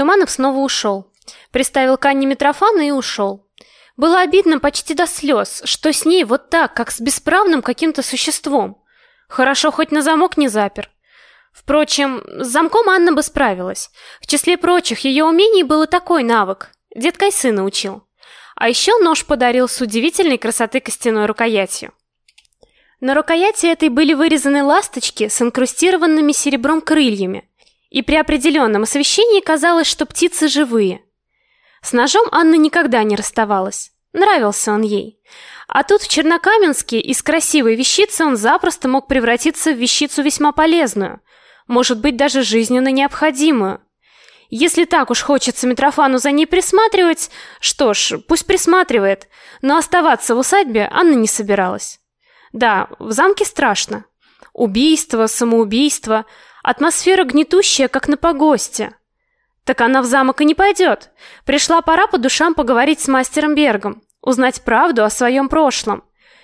Туманов снова ушел. Приставил к Анне Митрофана и ушел. Было обидно почти до слез, что с ней вот так, как с бесправным каким-то существом. Хорошо хоть на замок не запер. Впрочем, с замком Анна бы справилась. В числе прочих ее умений был и такой навык. Дед Кайсы научил. А еще нож подарил с удивительной красоты костяной рукоятью. На рукояти этой были вырезаны ласточки с инкрустированными серебром крыльями, и при определенном освещении казалось, что птицы живые. С ножом Анна никогда не расставалась. Нравился он ей. А тут в Чернокаменске из красивой вещицы он запросто мог превратиться в вещицу весьма полезную, может быть, даже жизненно необходимую. Если так уж хочется Митрофану за ней присматривать, что ж, пусть присматривает, но оставаться в усадьбе Анна не собиралась. Да, в замке страшно. Убийство, самоубийство, атмосфера гнетущая, как на погосте. Так она в замок и не пойдет. Пришла пора по душам поговорить с мастером Бергом, узнать правду о своем прошлом.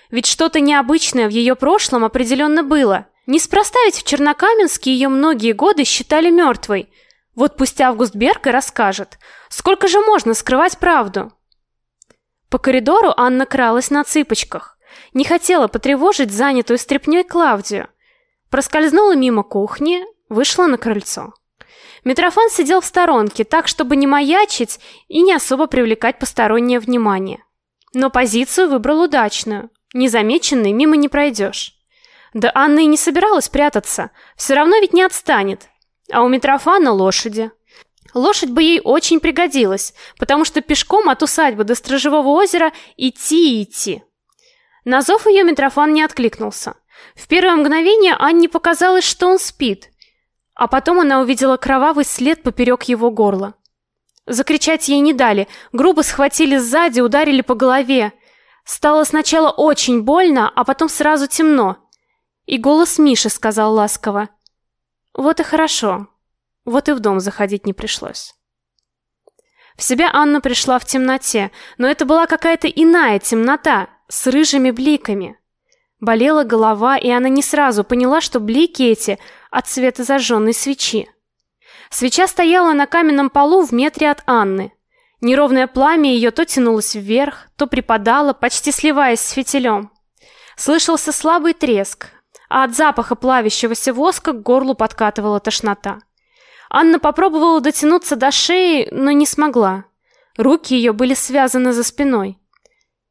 Ведь что-то необычное в ее прошлом определенно было. Неспроста ведь в Чернокаменске ее многие годы считали мертвой. Вот пусть Август Берг и расскажет, сколько же можно скрывать правду. По коридору Анна кралась на цыпочках. Не хотела потревожить занятую стряпнёй Клавдию. Проскользнула мимо кухни, вышла на крыльцо. Митрофан сидел в сторонке, так чтобы не маячить и не особо привлекать постороннее внимание. Но позицию выбрал удачную. Незамеченный мимо не пройдешь. Да Анна и не собиралась прятаться. Все равно ведь не отстанет. А у Митрофана лошади. Лошадь бы ей очень пригодилась, потому что пешком от усадьбы до Стражевого озера идти и идти. На зов ее Митрофан не откликнулся. В первое мгновение Анне показалось, что он спит, а потом она увидела кровавый след поперек его горла. Закричать ей не дали, грубо схватили сзади, ударили по голове. Стало сначала очень больно, а потом сразу темно. И голос Миши сказал ласково: "Вот и хорошо. Вот и в дом заходить не пришлось". В себя Анна пришла в темноте, но это была какая-то иная темнота с рыжими бликами. Болела голова, и она не сразу поняла, что блики эти от света зажженной свечи. Свеча стояла на каменном полу в метре от Анны. Неровное пламя ее то тянулось вверх, то припадало, почти сливаясь с фитилем. Слышался слабый треск, а от запаха плавящегося воска к горлу подкатывала тошнота. Анна попробовала дотянуться до шеи, но не смогла. Руки ее были связаны за спиной.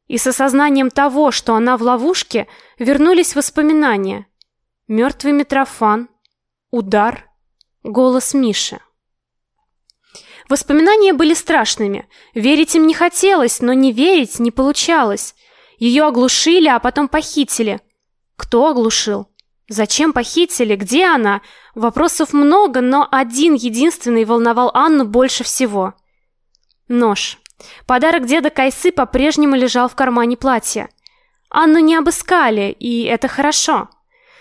И с осознанием того, что она в ловушке, вернулись воспоминания. Мертвый Митрофан, удар, голос Миши. Воспоминания были страшными. Верить им не хотелось, но не верить не получалось. Ее оглушили, а потом похитили. Кто оглушил? Зачем похитили? Где она? Вопросов много, но один единственный волновал Анну больше всего. Нож. Подарок деда Кайсы по-прежнему лежал в кармане платья. Анну не обыскали, и это хорошо.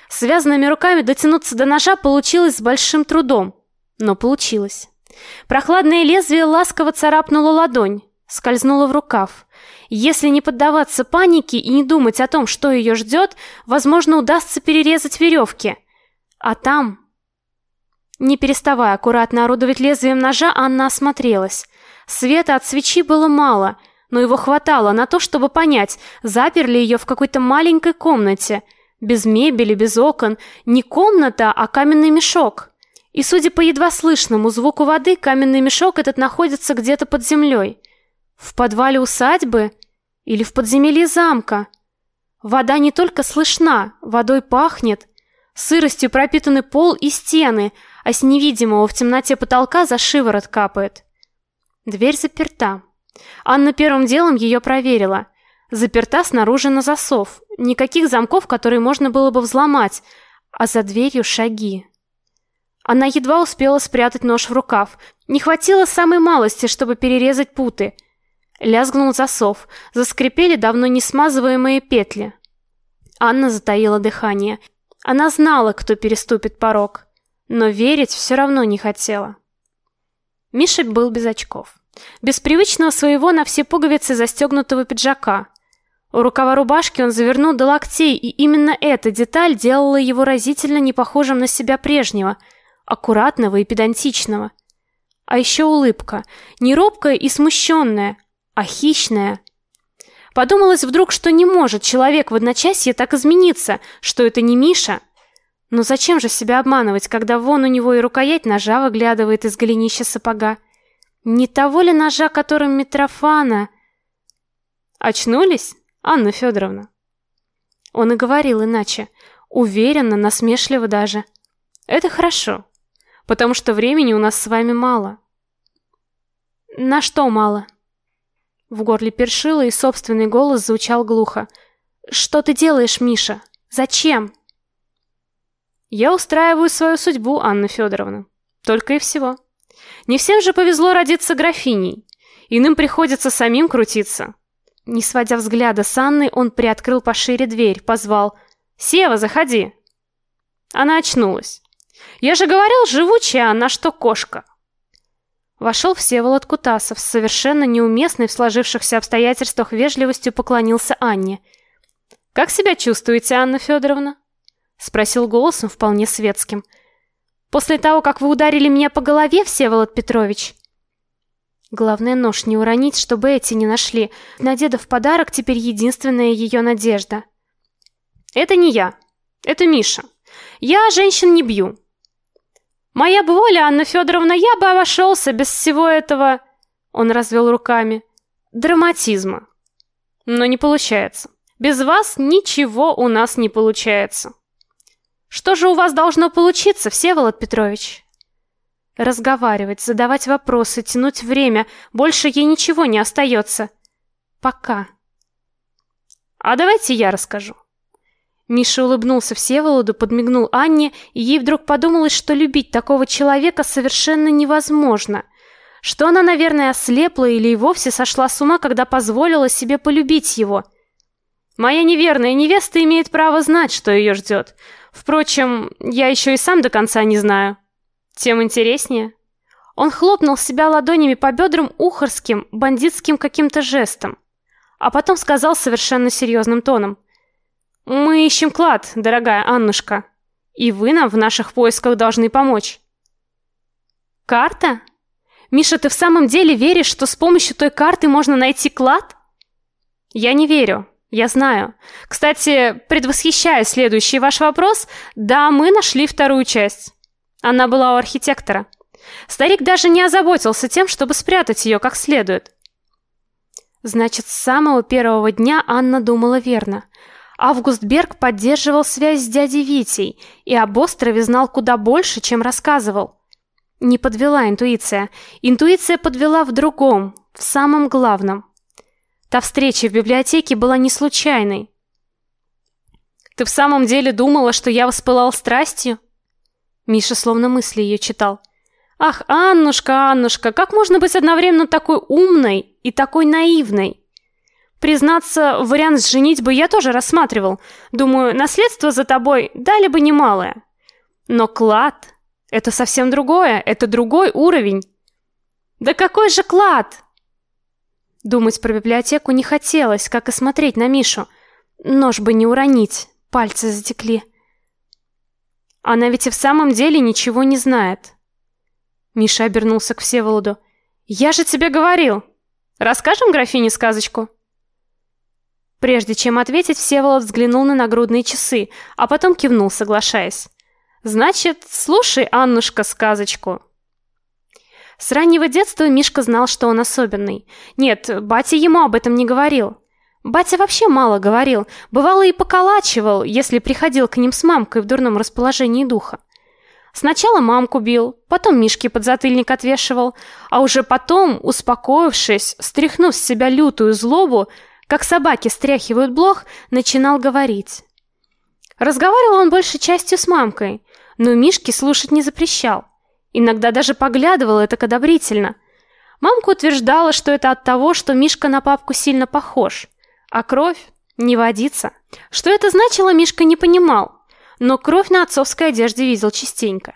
Связанными руками дотянуться до ножа получилось с большим трудом, но получилось. Прохладное лезвие ласково царапнуло ладонь, скользнуло в рукав. Если не поддаваться панике и не думать о том, что ее ждет, возможно, удастся перерезать веревки. А там... Не переставая аккуратно орудовать лезвием ножа, Анна осмотрелась. Света от свечи было мало, но его хватало на то, чтобы понять, заперли ее в какой-то маленькой комнате, без мебели, без окон, не комната, а каменный мешок. И судя по едва слышному звуку воды, каменный мешок этот находится где-то под землей. В подвале усадьбы или в подземелье замка. Вода не только слышна, водой пахнет, сыростью пропитаны пол и стены, а с невидимого в темноте потолка за шиворот капает. Дверь заперта. Анна первым делом ее проверила. Заперта снаружи на засов. Никаких замков, которые можно было бы взломать, а за дверью шаги. Она едва успела спрятать нож в рукав. Не хватило самой малости, чтобы перерезать путы. Лязгнул засов, заскрипели давно не смазываемые петли. Анна затаила дыхание. Она знала, кто переступит порог, но верить все равно не хотела. Мишек был без очков. Без привычного своего на все пуговицы застегнутого пиджака. У рукава рубашки он завернул до локтей, и именно эта деталь делала его разительно не похожим на себя прежнего, аккуратного и педантичного. А еще улыбка, не робкая и смущенная, а хищная. Подумалось вдруг, что не может человек в одночасье так измениться, что это не Миша. Но зачем же себя обманывать, когда вон у него и рукоять ножа выглядывает из голенища сапога? Не того ли ножа, которым Митрофана... Очнулись, Анна Федоровна? Он и говорил иначе, уверенно, насмешливо даже. Это хорошо, потому что времени у нас с вами мало. На что мало? В горле першило, и собственный голос звучал глухо. Что ты делаешь, Миша? Зачем? Я устраиваю свою судьбу, Анна Федоровна. Только и всего. Не всем же повезло родиться графиней. Иным приходится самим крутиться. Не сводя взгляда с Анны, он приоткрыл пошире дверь, позвал: "Сева, заходи". Она очнулась. Я же говорил, живучая она, что кошка. Вошел Всеволод Кутасов, совершенно неуместной в сложившихся обстоятельствах вежливостью поклонился Анне. Как себя чувствуете, Анна Федоровна? Спросил голосом вполне светским. После того, как вы ударили меня по голове, Всеволод Петрович, Главное нож не уронить, чтобы эти не нашли. На деда в подарок теперь единственная ее надежда. Это не я. Это Миша. Я женщин не бью. Моя бы воля, Анна Федоровна, я бы обошелся без всего этого... Он развел руками. Драматизма. Но не получается. Без вас ничего у нас не получается. Что же у вас должно получиться, Всеволод Петрович? Разговаривать, задавать вопросы, тянуть время. Больше ей ничего не остается. Пока. А давайте я расскажу. Миша улыбнулся Всеволоду, подмигнул Анне, и ей вдруг подумалось, что любить такого человека совершенно невозможно. Что она, наверное, ослепла или и вовсе сошла с ума, когда позволила себе полюбить его. Моя неверная невеста имеет право знать, что ее ждет. Впрочем, я еще и сам до конца не знаю. Тем интереснее. Он хлопнул себя ладонями по бедрам ухорским, бандитским каким-то жестом, а потом сказал совершенно серьезным тоном: "Мы ищем клад, дорогая Аннушка, и вы нам в наших поисках должны помочь". Карта? Миша, ты в самом деле веришь, что с помощью той карты можно найти клад? Я не верю. Я знаю. Кстати, предвосхищая следующий ваш вопрос, да, мы нашли вторую часть. Она была у архитектора. Старик даже не озаботился тем, чтобы спрятать ее как следует. Значит, с самого первого дня Анна думала верно. Август Берг поддерживал связь с дядей Витей и об острове знал куда больше, чем рассказывал. Не подвела интуиция. Интуиция подвела в другом, в самом главном. Та встреча в библиотеке была не случайной. Ты в самом деле думала, что я воспылал страстью? Миша словно мысли ее читал. Ах, Аннушка, Аннушка, как можно быть одновременно такой умной и такой наивной? Признаться, вариант с женитьбой я тоже рассматривал. Думаю, наследство за тобой дали бы немалое. Но клад это совсем другое, это другой уровень. Да какой же клад? Думать про библиотеку не хотелось, как и смотреть на Мишу. Нож бы не уронить, пальцы затекли. Она ведь и в самом деле ничего не знает. Миша обернулся к Всеволоду. Я же тебе говорил. Расскажем графине сказочку. Прежде чем ответить, Всеволод взглянул на нагрудные часы, а потом кивнул, соглашаясь. Значит, слушай, Аннушка, сказочку. С раннего детства Мишка знал, что он особенный. Нет, батя ему об этом не говорил. Батя вообще мало говорил, бывало и поколачивал, если приходил к ним с мамкой в дурном расположении духа. Сначала мамку бил, потом Мишке подзатыльник отвешивал, а уже потом, успокоившись, стряхнув с себя лютую злобу, как собаки стряхивают блох, начинал говорить. Разговаривал он большей частью с мамкой, но Мишке слушать не запрещал. Иногда даже поглядывал это одобрительно. Мамка утверждала, что это от того, что Мишка на папку сильно похож. А кровь не водится. Что это значило, Мишка не понимал, но кровь на отцовской одежде видел частенько.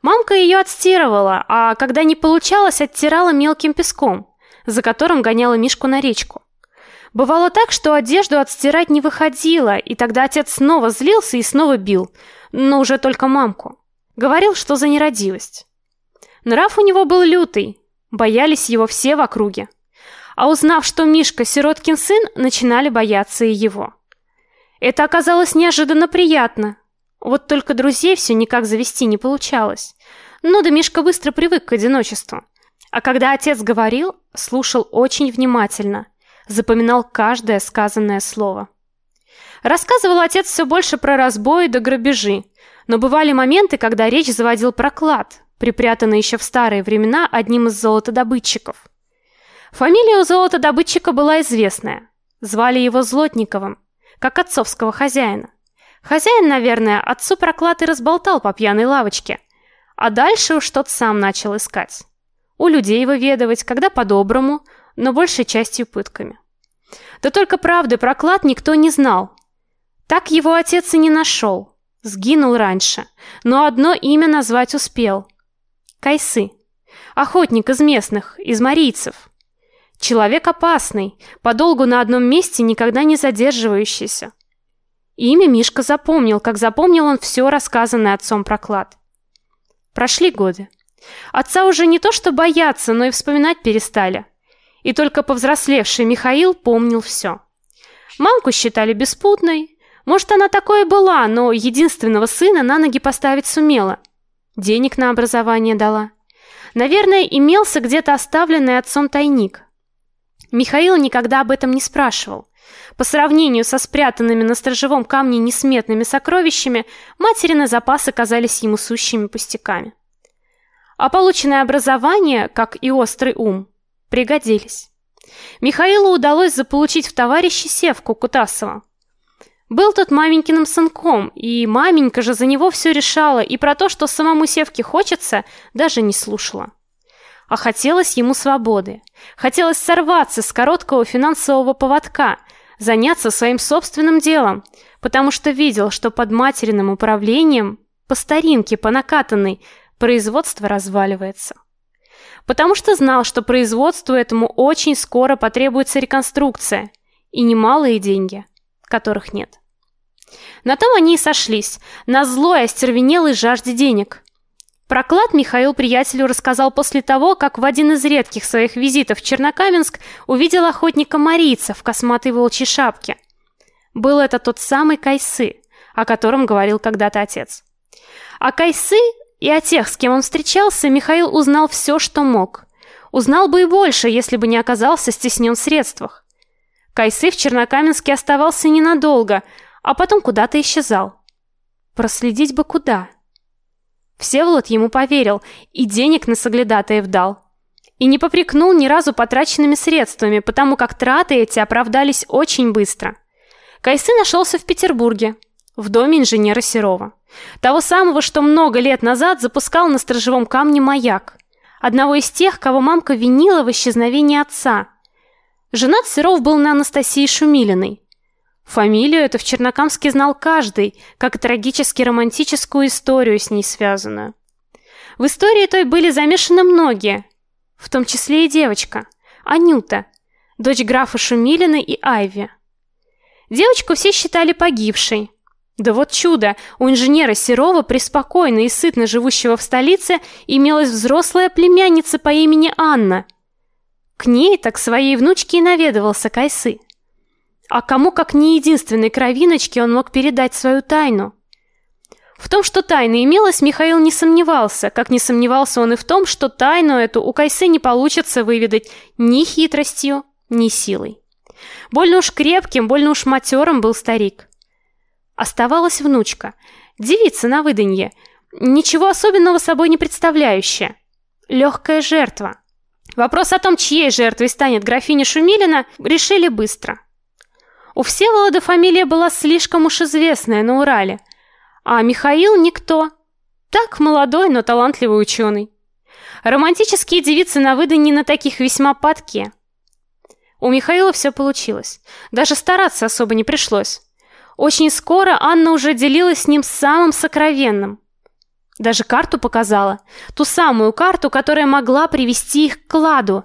Мамка ее отстирывала, а когда не получалось, оттирала мелким песком, за которым гоняла Мишку на речку. Бывало так, что одежду отстирать не выходило, и тогда отец снова злился и снова бил, но уже только мамку. Говорил, что за нерадивость. Нрав у него был лютый, боялись его все в округе. А узнав, что Мишка сироткин сын, начинали бояться и его. Это оказалось неожиданно приятно. Вот только друзей все никак завести не получалось. Ну да Мишка быстро привык к одиночеству. А когда отец говорил, слушал очень внимательно, запоминал каждое сказанное слово. Рассказывал отец все больше про разбои да грабежи, но бывали моменты, когда речь заводил про клад, припрятанный еще в старые времена одним из золотодобытчиков. Фамилия у золотодобытчика была известная. Звали его Злотниковым, как отцовского хозяина. Хозяин, наверное, отцу про клад и разболтал по пьяной лавочке, а дальше уж тот сам начал искать. У людей выведывать, когда по-доброму, но большей частью пытками. Да только правды про клад никто не знал. Так его отец и не нашел. Сгинул раньше, но одно имя назвать успел. Кайсы. Охотник из местных, из марийцев. Человек опасный, подолгу на одном месте никогда не задерживающийся. Имя Мишка запомнил, как запомнил он все рассказанное отцом про клад. Прошли годы. Отца уже не то что бояться, но и вспоминать перестали. И только повзрослевший Михаил помнил все. Мамку считали беспутной. Может, она такое и была, но единственного сына на ноги поставить сумела. Денег на образование дала. Наверное, имелся где-то оставленный отцом тайник. Михаил никогда об этом не спрашивал. По сравнению со спрятанными на сторожевом камне несметными сокровищами, материны запасы казались ему сущими пустяками. А полученное образование, как и острый ум, пригодились. Михаилу удалось заполучить в товарищи Севку Кутасова. Был тот маменькиным сынком, и маменька же за него все решала, и про то, что самому Севке хочется, даже не слушала. А хотелось ему свободы. Хотелось сорваться с короткого финансового поводка, заняться своим собственным делом, потому что видел, что под материным управлением, по старинке, по накатанной, производство разваливается. Потому что знал, что производству этому очень скоро потребуется реконструкция и немалые деньги, которых нет. На том они и сошлись, на злой остервенелой жажде денег. Проклад Михаил приятелю рассказал после того, как в один из редких своих визитов в Чернокаменск увидел охотника Марийца в косматой волчьей шапке. Был это тот самый Кайсы, о котором говорил когда-то отец. А Кайсы и о тех, с кем он встречался, Михаил узнал все, что мог. Узнал бы и больше, если бы не оказался стеснен в средствах. Кайсы в Чернокаменске оставался ненадолго, а потом куда-то исчезал. Проследить бы куда? Всеволод ему поверил и денег на соглядатаев дал. И не попрекнул ни разу потраченными средствами, потому как траты эти оправдались очень быстро. Кайсы нашелся в Петербурге, в доме инженера Серова. Того самого, что много лет назад запускал на сторожевом камне маяк. Одного из тех, кого мамка винила в исчезновении отца. Женат Серов был на Анастасии Шумилиной. Фамилию эту в Чернокамске знал каждый, как и трагически романтическую историю с ней связанную. В истории той были замешаны многие, в том числе и девочка, Анюта, дочь графа Шумилина и Айви. Девочку все считали погибшей. Да вот чудо, у инженера Серова, преспокойно и сытно живущего в столице, имелась взрослая племянница по имени Анна. К ней так своей внучке и наведывался Кайсы. А кому, как не единственной кровиночке, он мог передать свою тайну? В том, что тайна имелась, Михаил не сомневался, как не сомневался он и в том, что тайну эту у Кайсы не получится выведать ни хитростью, ни силой. Больно уж крепким, больно уж матерым был старик. Оставалась внучка, девица на выданье, ничего особенного собой не представляющая. Легкая жертва. Вопрос о том, чьей жертвой станет графиня Шумилина, решили быстро. У Всеволода фамилия была слишком уж известная на Урале, а Михаил никто. Так молодой, но талантливый ученый. Романтические девицы на выданье на таких весьма падки. У Михаила все получилось. Даже стараться особо не пришлось. Очень скоро Анна уже делилась с ним самым сокровенным. Даже карту показала, ту самую карту, которая могла привести их к кладу.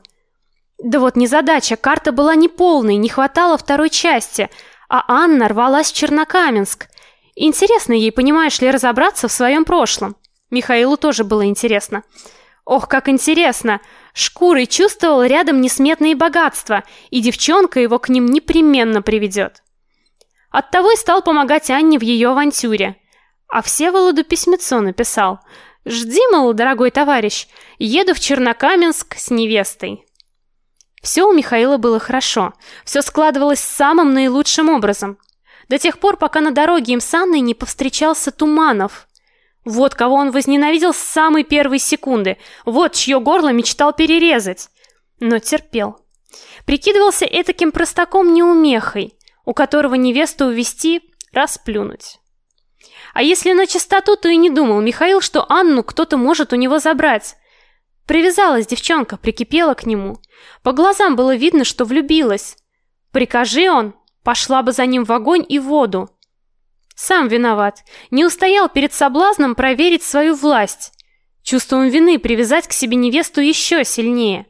Да вот незадача, карта была неполной, не хватало второй части, а Анна рвалась в Чернокаменск. Интересно ей, понимаешь ли, разобраться в своем прошлом. Михаилу тоже было интересно. Ох, как интересно! Шкурой чувствовал рядом несметные богатства, и девчонка его к ним непременно приведет. Оттого и стал помогать Анне в ее авантюре. А Всеволоду письмецо написал. «Жди, мол, дорогой товарищ, еду в Чернокаменск с невестой». Все у Михаила было хорошо, все складывалось самым наилучшим образом. До тех пор, пока на дороге им с Анной не повстречался Туманов. Вот кого он возненавидел с самой первой секунды, вот чье горло мечтал перерезать. Но терпел. Прикидывался этаким простаком-неумехой, у которого невесту увести, расплюнуть. А если на чистоту, то и не думал Михаил, что Анну кто-то может у него забрать. Привязалась девчонка, прикипела к нему. По глазам было видно, что влюбилась. Прикажи он, пошла бы за ним в огонь и воду. Сам виноват. Не устоял перед соблазном проверить свою власть. Чувством вины привязать к себе невесту еще сильнее,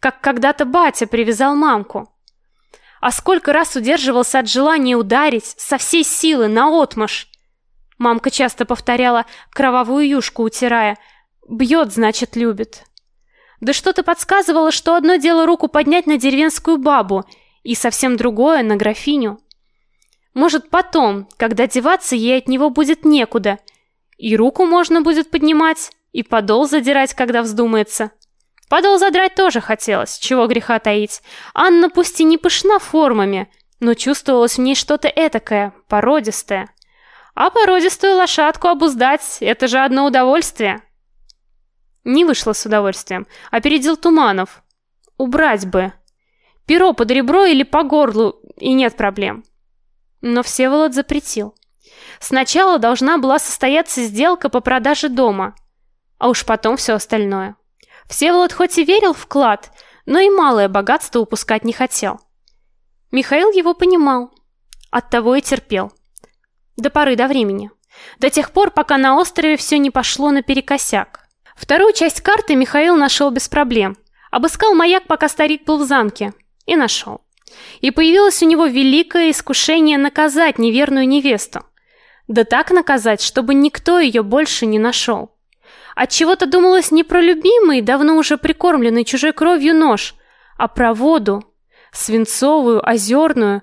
как когда-то батя привязал мамку. А сколько раз удерживался от желания ударить со всей силы наотмашь. Мамка часто повторяла, кровавую юшку утирая: "Бьет, значит, любит". Да что-то подсказывало, что одно дело руку поднять на деревенскую бабу, и совсем другое на графиню. Может, потом, когда деваться ей от него будет некуда, и руку можно будет поднимать, и подол задирать, когда вздумается. Подол задрать тоже хотелось, чего греха таить. Анна пусть и не пышна формами, но чувствовалось в ней что-то этакое, породистое. А породистую лошадку обуздать это же одно удовольствие. Не вышло с удовольствием. Опередил Туманов. Убрать бы. Перо под ребро или по горлу, и нет проблем. Но Всеволод запретил. Сначала должна была состояться сделка по продаже дома, а уж потом все остальное. Всеволод хоть и верил в клад, но и малое богатство упускать не хотел. Михаил его понимал, оттого и терпел. До поры до времени. До тех пор, пока на острове все не пошло наперекосяк. Вторую часть карты Михаил нашел без проблем. Обыскал маяк, пока старик был в замке, и нашел. И появилось у него великое искушение наказать неверную невесту. Да так наказать, чтобы никто ее больше не нашел. От чего-то думалось не про любимый, давно уже прикормленный чужой кровью нож, а про воду, свинцовую, озерную.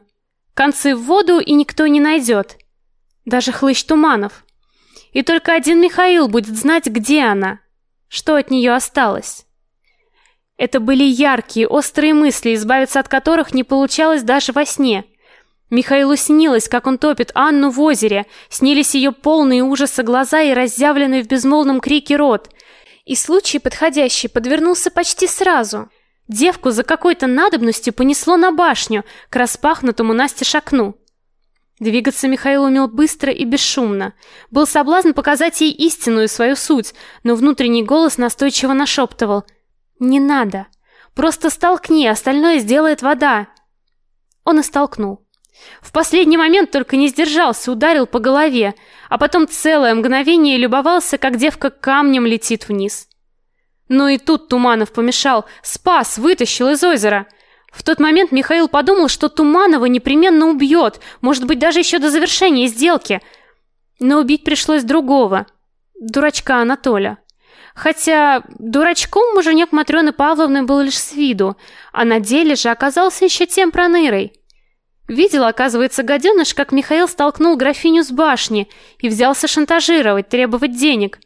Концы в воду и никто не найдет. Даже хлыщ туманов. И только один Михаил будет знать, где она что от нее осталось. Это были яркие, острые мысли, избавиться от которых не получалось даже во сне. Михаилу снилось, как он топит Анну в озере, снились ее полные ужаса глаза и разъявленный в безмолвном крике рот. И случай подходящий подвернулся почти сразу. Девку за какой-то надобностью понесло на башню, к распахнутому настежь окну. Двигаться Михаил умел быстро и бесшумно. Был соблазн показать ей истинную свою суть, но внутренний голос настойчиво нашептывал: "Не надо. Просто столкни, остальное сделает вода". Он и столкнул. В последний момент только не сдержался, ударил по голове, а потом целое мгновение любовался, как девка камнем летит вниз. Но и тут Туманов помешал, спас, вытащил из озера. В тот момент Михаил подумал, что Туманова непременно убьет, может быть, даже еще до завершения сделки. Но убить пришлось другого, дурачка Анатоля. Хотя дурачком муженек Матрёны Павловны был лишь с виду, а на деле же оказался еще тем пронырой. Видел, оказывается, гаденыш, как Михаил столкнул графиню с башни и взялся шантажировать, требовать денег.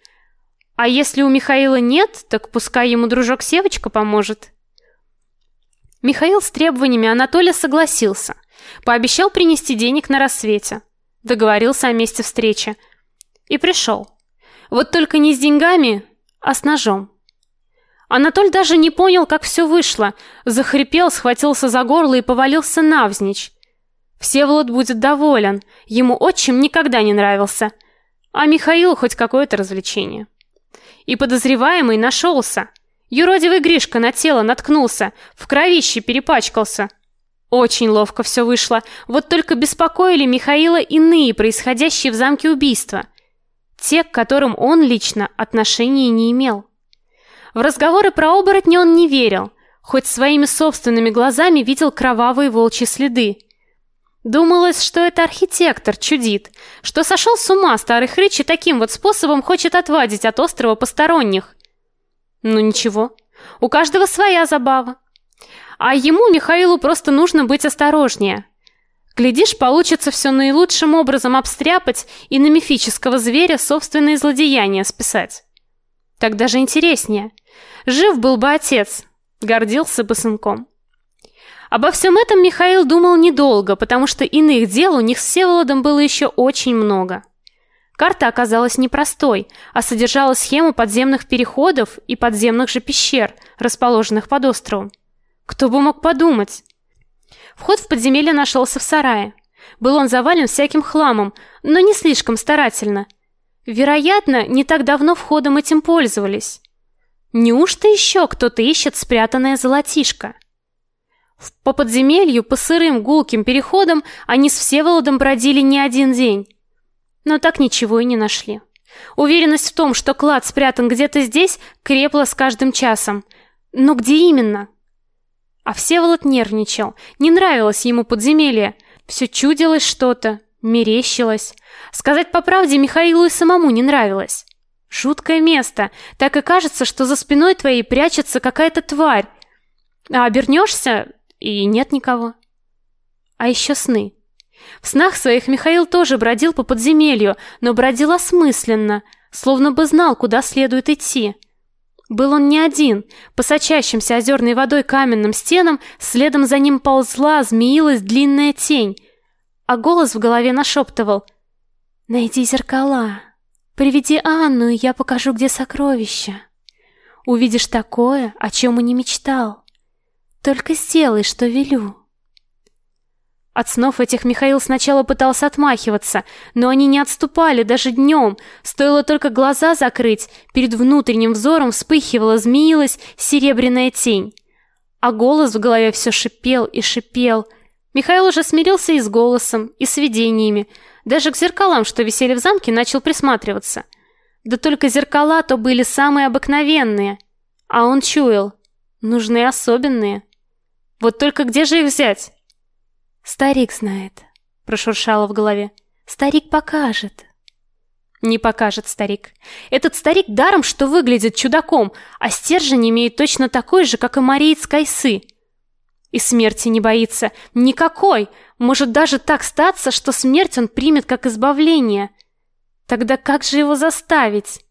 А если у Михаила нет, так пускай ему дружок Севочка поможет. Михаил с требованиями Анатолия согласился. Пообещал принести денег на рассвете. Договорился о месте встречи. И пришел. Вот только не с деньгами, а с ножом. Анатоль даже не понял, как все вышло. Захрипел, схватился за горло и повалился навзничь. Всеволод будет доволен. Ему отчим никогда не нравился. А Михаилу хоть какое-то развлечение. И подозреваемый нашелся. Юродивый Гришка на тело наткнулся, в кровище перепачкался. Очень ловко все вышло. Вот только беспокоили Михаила иные происходящие в замке убийства, те, к которым он лично отношения не имел. В разговоры про оборотни он не верил, хоть своими собственными глазами видел кровавые волчьи следы. Думалось, что это архитектор чудит, что сошел с ума старый хрыч и таким вот способом хочет отвадить от острова посторонних. Ну ничего, у каждого своя забава. А ему, Михаилу, просто нужно быть осторожнее. Глядишь, получится все наилучшим образом обстряпать и на мифического зверя собственные злодеяния списать. Так даже интереснее. Жив был бы отец, гордился бы сынком. Обо всем этом Михаил думал недолго, потому что иных дел у них с Всеволодом было еще очень много. Карта оказалась непростой, а содержала схему подземных переходов и подземных же пещер, расположенных под островом. Кто бы мог подумать? Вход в подземелье нашелся в сарае. Был он завален всяким хламом, но не слишком старательно. Вероятно, не так давно входом этим пользовались. Неужто еще кто-то ищет спрятанное золотишко? По подземелью, по сырым гулким переходам они с Всеволодом бродили не один день но так ничего и не нашли. Уверенность в том, что клад спрятан где-то здесь, крепла с каждым часом. Но где именно? А Всеволод нервничал. Не нравилось ему подземелье. Все чудилось что-то, мерещилось. Сказать по правде Михаилу и самому не нравилось. Жуткое место. Так и кажется, что за спиной твоей прячется какая-то тварь. А обернешься, и нет никого. А еще сны. В снах своих Михаил тоже бродил по подземелью, но бродил осмысленно, словно бы знал, куда следует идти. Был он не один. По сочащимся озерной водой каменным стенам следом за ним ползла, змеилась длинная тень. А голос в голове нашептывал «Найди зеркала, приведи Анну, и я покажу, где сокровища. Увидишь такое, о чем и не мечтал. Только сделай, что велю». От снов этих Михаил сначала пытался отмахиваться, но они не отступали даже днем. Стоило только глаза закрыть, перед внутренним взором вспыхивала, змеилась серебряная тень. А голос в голове все шипел и шипел. Михаил уже смирился и с голосом, и с видениями. Даже к зеркалам, что висели в замке, начал присматриваться. Да только зеркала то были самые обыкновенные. А он чуял. Нужны особенные. Вот только где же их взять? Старик знает, прошуршало в голове. Старик покажет. Не покажет старик. Этот старик даром что выглядит чудаком, а стержень имеет точно такой же, как и Мариец Кайсы. И смерти не боится никакой. Может даже так статься, что смерть он примет как избавление. Тогда как же его заставить?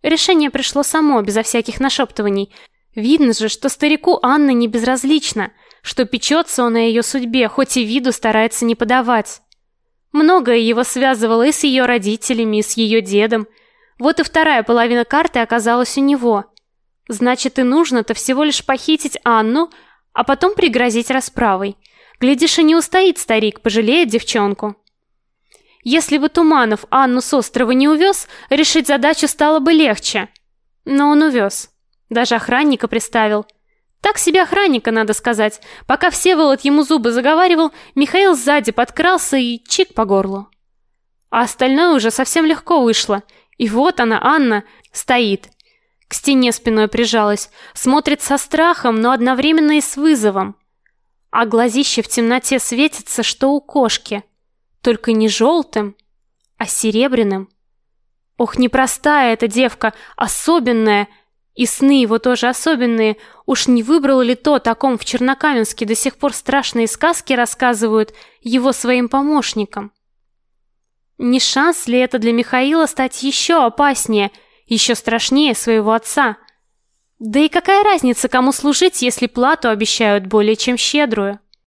Решение пришло само, безо всяких нашептываний. Видно же, что старику Анна не безразлична что печется он о ее судьбе, хоть и виду старается не подавать. Многое его связывало и с ее родителями, и с ее дедом. Вот и вторая половина карты оказалась у него. Значит, и нужно-то всего лишь похитить Анну, а потом пригрозить расправой. Глядишь, и не устоит старик, пожалеет девчонку. Если бы Туманов Анну с острова не увез, решить задачу стало бы легче. Но он увез. Даже охранника приставил – так себе охранника, надо сказать. Пока Всеволод ему зубы заговаривал, Михаил сзади подкрался и чик по горлу. А остальное уже совсем легко вышло. И вот она, Анна, стоит. К стене спиной прижалась, смотрит со страхом, но одновременно и с вызовом. А глазище в темноте светится, что у кошки. Только не желтым, а серебряным. Ох, непростая эта девка, особенная, и сны его тоже особенные. Уж не выбрал ли то, о ком в Чернокаменске до сих пор страшные сказки рассказывают, его своим помощникам? Не шанс ли это для Михаила стать еще опаснее, еще страшнее своего отца? Да и какая разница, кому служить, если плату обещают более чем щедрую?